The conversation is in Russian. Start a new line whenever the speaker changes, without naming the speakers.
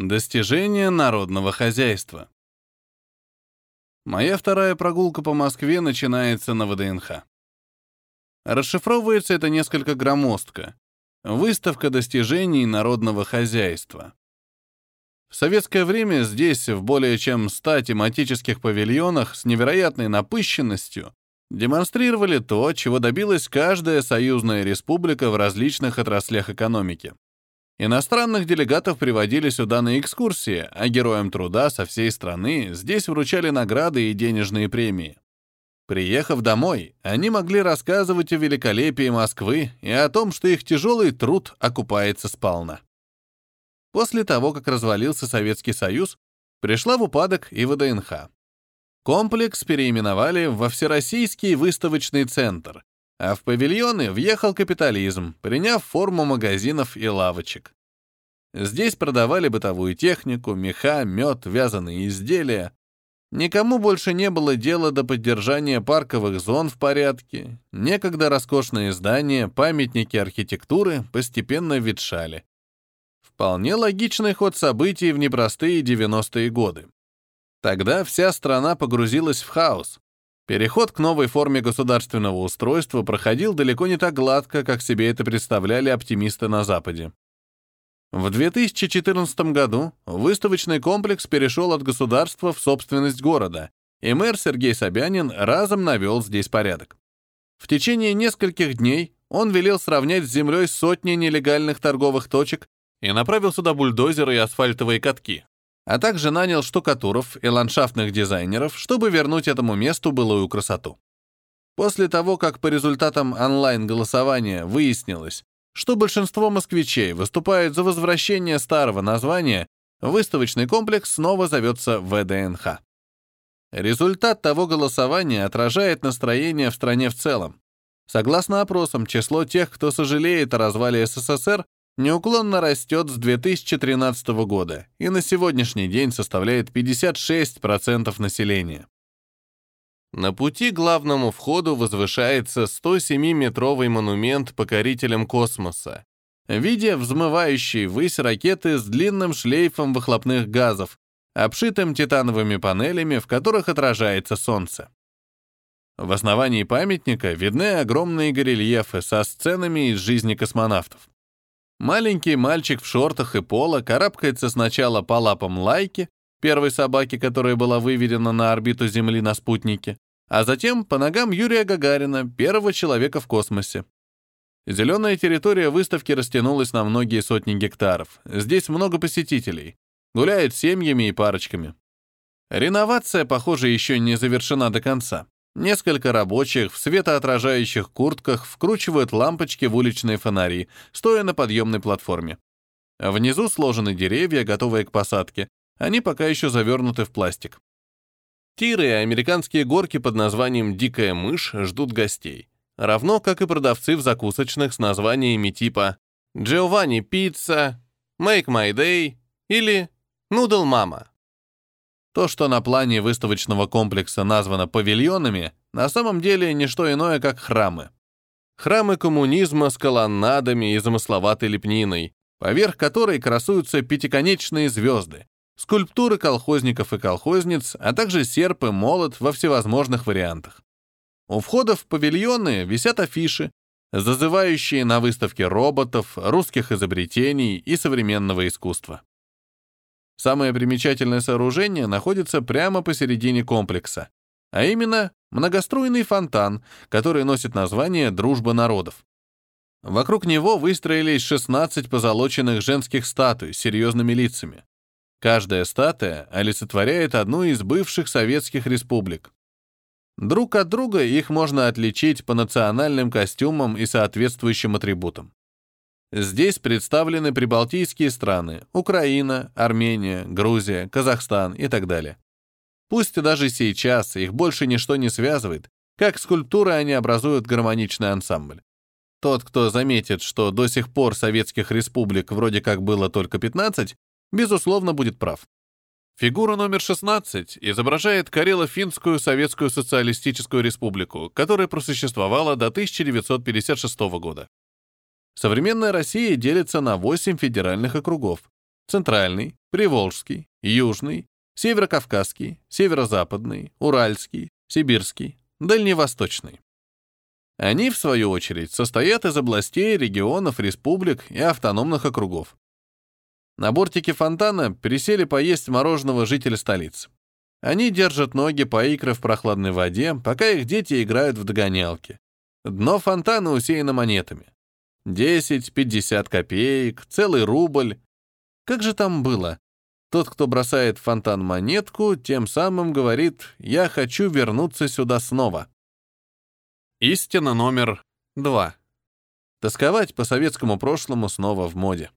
Достижение народного хозяйства. Моя вторая прогулка по Москве начинается на ВДНХ. Расшифровывается это несколько громоздко. Выставка достижений народного хозяйства. В советское время здесь, в более чем 100 тематических павильонах с невероятной напыщенностью, демонстрировали то, чего добилась каждая союзная республика в различных отраслях экономики. Иностранных делегатов приводили сюда на экскурсии, а героям труда со всей страны здесь вручали награды и денежные премии. Приехав домой, они могли рассказывать о великолепии Москвы и о том, что их тяжелый труд окупается сполна. После того, как развалился Советский Союз, пришла в упадок и ВДНХ. Комплекс переименовали во Всероссийский выставочный центр, а в павильоны въехал капитализм, приняв форму магазинов и лавочек. Здесь продавали бытовую технику, меха, мед, вязаные изделия. Никому больше не было дела до поддержания парковых зон в порядке. Некогда роскошные здания, памятники архитектуры постепенно ветшали. Вполне логичный ход событий в непростые 90-е годы. Тогда вся страна погрузилась в хаос, Переход к новой форме государственного устройства проходил далеко не так гладко, как себе это представляли оптимисты на Западе. В 2014 году выставочный комплекс перешел от государства в собственность города, и мэр Сергей Собянин разом навел здесь порядок. В течение нескольких дней он велел сравнять с землей сотни нелегальных торговых точек и направил сюда бульдозеры и асфальтовые катки, а также нанял штукатуров и ландшафтных дизайнеров, чтобы вернуть этому месту былую красоту. После того, как по результатам онлайн-голосования выяснилось, что большинство москвичей выступают за возвращение старого названия, выставочный комплекс снова зовется ВДНХ. Результат того голосования отражает настроение в стране в целом. Согласно опросам, число тех, кто сожалеет о развале СССР, неуклонно растет с 2013 года и на сегодняшний день составляет 56% населения. На пути к главному входу возвышается 107-метровый монумент покорителям космоса, видя взмывающие ввысь ракеты с длинным шлейфом выхлопных газов, обшитым титановыми панелями, в которых отражается Солнце. В основании памятника видны огромные горельефы со сценами из жизни космонавтов. Маленький мальчик в шортах и поло карабкается сначала по лапам Лайки, первой собаки, которая была выведена на орбиту Земли на спутнике, а затем по ногам Юрия Гагарина, первого человека в космосе. Зеленая территория выставки растянулась на многие сотни гектаров. Здесь много посетителей. Гуляют семьями и парочками. Реновация, похоже, еще не завершена до конца. Несколько рабочих в светоотражающих куртках вкручивают лампочки в уличные фонари, стоя на подъемной платформе. Внизу сложены деревья, готовые к посадке. Они пока еще завернуты в пластик. Тиры и американские горки под названием «Дикая мышь» ждут гостей. Равно как и продавцы в закусочных с названиями типа «Giovanni Pizza», «Make My Day» или «Noodle Mama». То, что на плане выставочного комплекса названо павильонами, на самом деле не что иное, как храмы. Храмы коммунизма с колоннадами и замысловатой лепниной, поверх которой красуются пятиконечные звезды, скульптуры колхозников и колхозниц, а также серп и молот во всевозможных вариантах. У входа в павильоны висят афиши, зазывающие на выставке роботов, русских изобретений и современного искусства. Самое примечательное сооружение находится прямо посередине комплекса, а именно многоструйный фонтан, который носит название «Дружба народов». Вокруг него выстроились 16 позолоченных женских статуй с серьезными лицами. Каждая статуя олицетворяет одну из бывших советских республик. Друг от друга их можно отличить по национальным костюмам и соответствующим атрибутам. Здесь представлены прибалтийские страны — Украина, Армения, Грузия, Казахстан и так далее. Пусть даже сейчас их больше ничто не связывает, как скульптуры они образуют гармоничный ансамбль. Тот, кто заметит, что до сих пор советских республик вроде как было только 15, безусловно, будет прав. Фигура номер 16 изображает Карело-Финскую Советскую Социалистическую Республику, которая просуществовала до 1956 года. Современная Россия делится на 8 федеральных округов. Центральный, Приволжский, Южный, Северокавказский, Северо-Западный, Уральский, Сибирский, Дальневосточный. Они, в свою очередь, состоят из областей, регионов, республик и автономных округов. На бортике фонтана пересели поесть мороженого жители столицы. Они держат ноги по икры в прохладной воде, пока их дети играют в догонялки. Дно фонтана усеяно монетами. 10, 50 копеек, целый рубль. Как же там было? Тот, кто бросает в фонтан монетку, тем самым говорит «я хочу вернуться сюда снова». Истина номер два. Тосковать по советскому прошлому снова в моде.